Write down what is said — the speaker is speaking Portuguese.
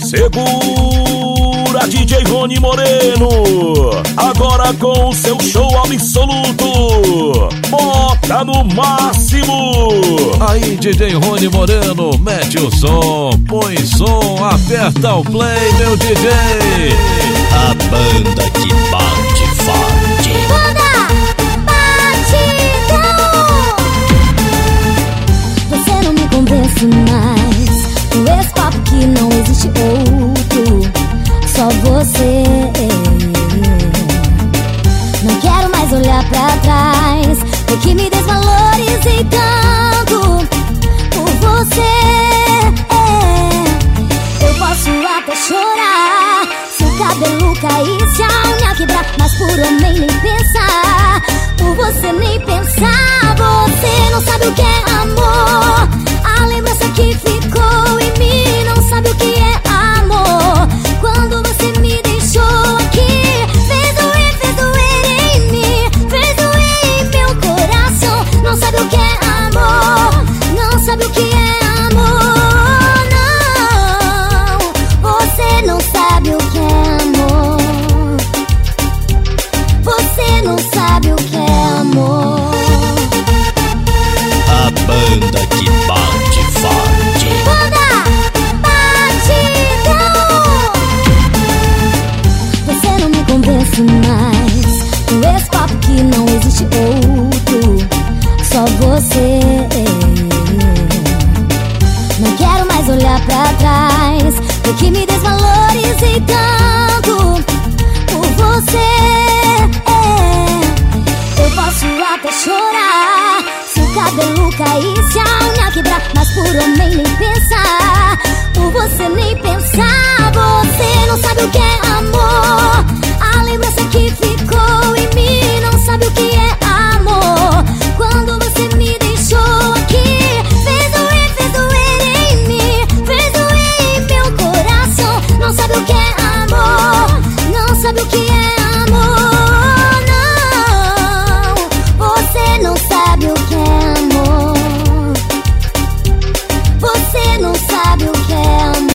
Segura DJ Rony Moreno, agora com o seu show absoluto. Bota no máximo. Aí, DJ Rony Moreno, mete o som, põe som, aperta o play, meu DJ. A banda que você. Não quero mais olhar pra trás. O que me desvalorizei tanto por você. Eu posso até chorar se o cabelo cair, se a unha quebrar, mas por homem banda que bate forte. Banda Batidão. Você não me convence mais. O ex-papo que não existe outro. Só você. Não quero mais olhar pra trás. Porque me desvalorizei tanto por você. Eu posso até chorar drão e se a unha quebrar Mas por homem nem pensar. Por você nem pensar Você não sabe o que é amor. A lembrança que ficou em mim Não sabe o que é amor. Quando você me deixou aqui Fez doer, fez doer em mim Fez doer em meu coração. Não sabe o que é